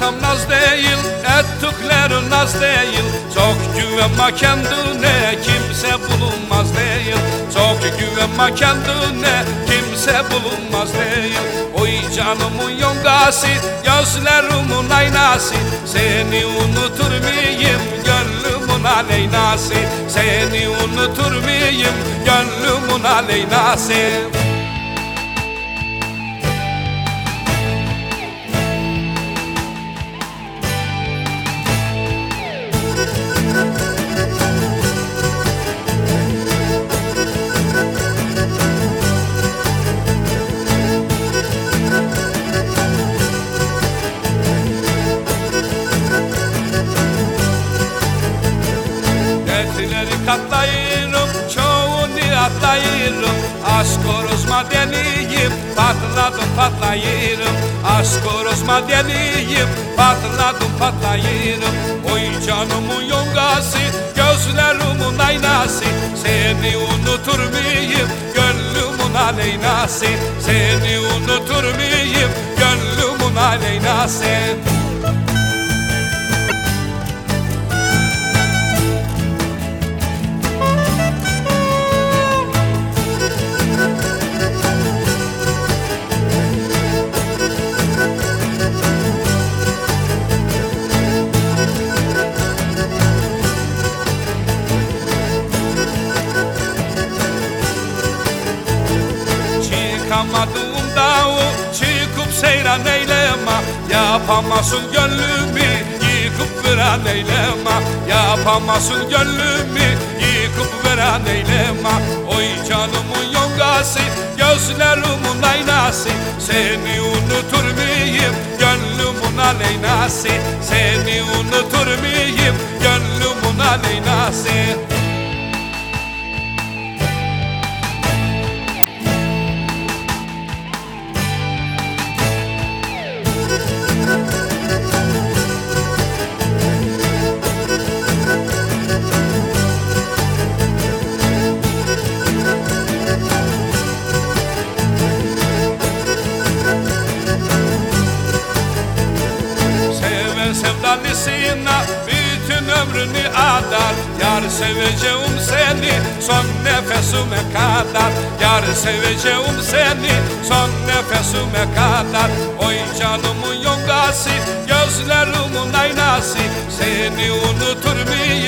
Yaşam naz değil, ettiklerin naz değil. Çok güvenme kendine, kimse bulunmaz değil. Çok güvenme kendine, kimse bulunmaz değil. Oy canımın yongası, gözlerimin aynası. Seni unutur muyum, gönlümün aleynası? Seni unutur muyum, gönlümün aleynası Dertleri katlayırım, çoğunu atlayırım. Aşk orozma deliyim, patladım patlayırım. Aşk orozma deliyim, patladım patlayırım. Oy canımın yongası, gözlerimin aynası. Seni unutur muyum, gönlümün aleynası? Seni unutur muyum, gönlümün aleynası Çıkamadığım dağı çıkıp seyran eyleme. Yapamazsın gönlümü yıkıp veren eyleme. Yapamazsın gönlümü yıkıp veren eyleme. Oy canımın yongası gözlerimin aynası. Seni unutur muyum? Gönlümün aleynası Seni unutur muyum? Gönlümün aleynası Yar seveceğim seni son nefesime kadar. Yar seveceğim seni son nefesime kadar. Oy canımın yongası gözlerimin aynası. Seni unutur muyum